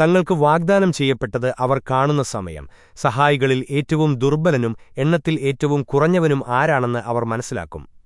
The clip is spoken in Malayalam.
തങ്ങൾക്ക് വാഗ്ദാനം ചെയ്യപ്പെട്ടത് അവർ കാണുന്ന സമയം. സഹായികളിൽ ഏറ്റവും ദുർബലനും എണ്ണത്തിൽ ഏറ്റവും കുറഞ്ഞവനും ആരാണെന്ന് അവർ മനസ്സിലാക്കും.